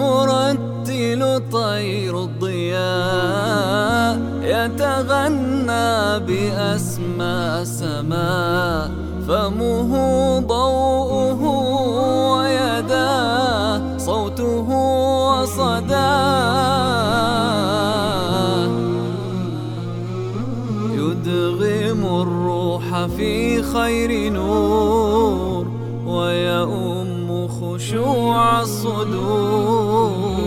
المرتل طير الضياء يتغنى بأسمى سماء فمه ضوءه ويداه صوته وصداه يدغم الروح في خير نور ويؤم خشوع الصدور.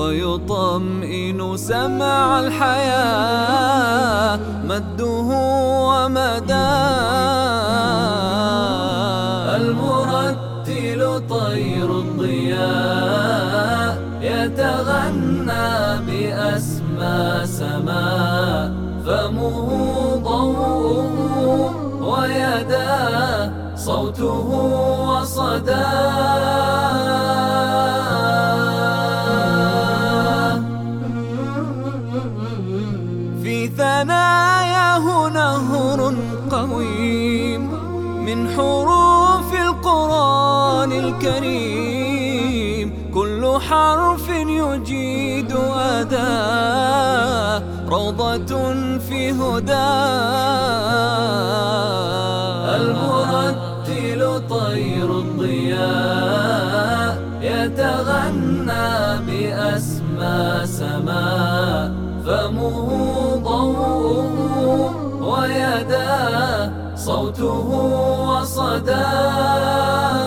ويطمئن سمع الحياة مده ومدى. المرتل طير الضياء يتغنى بأسمى سماء. فمه ضوءه ويداه صوته وصداه. ثناياه نهر قويم من حروف القرآن الكريم. كل حرف يجيد أدا روضة في هدى. المرتل طير الضياء يتغنى بأسمى سماء. فمه ويدا صوته وصداه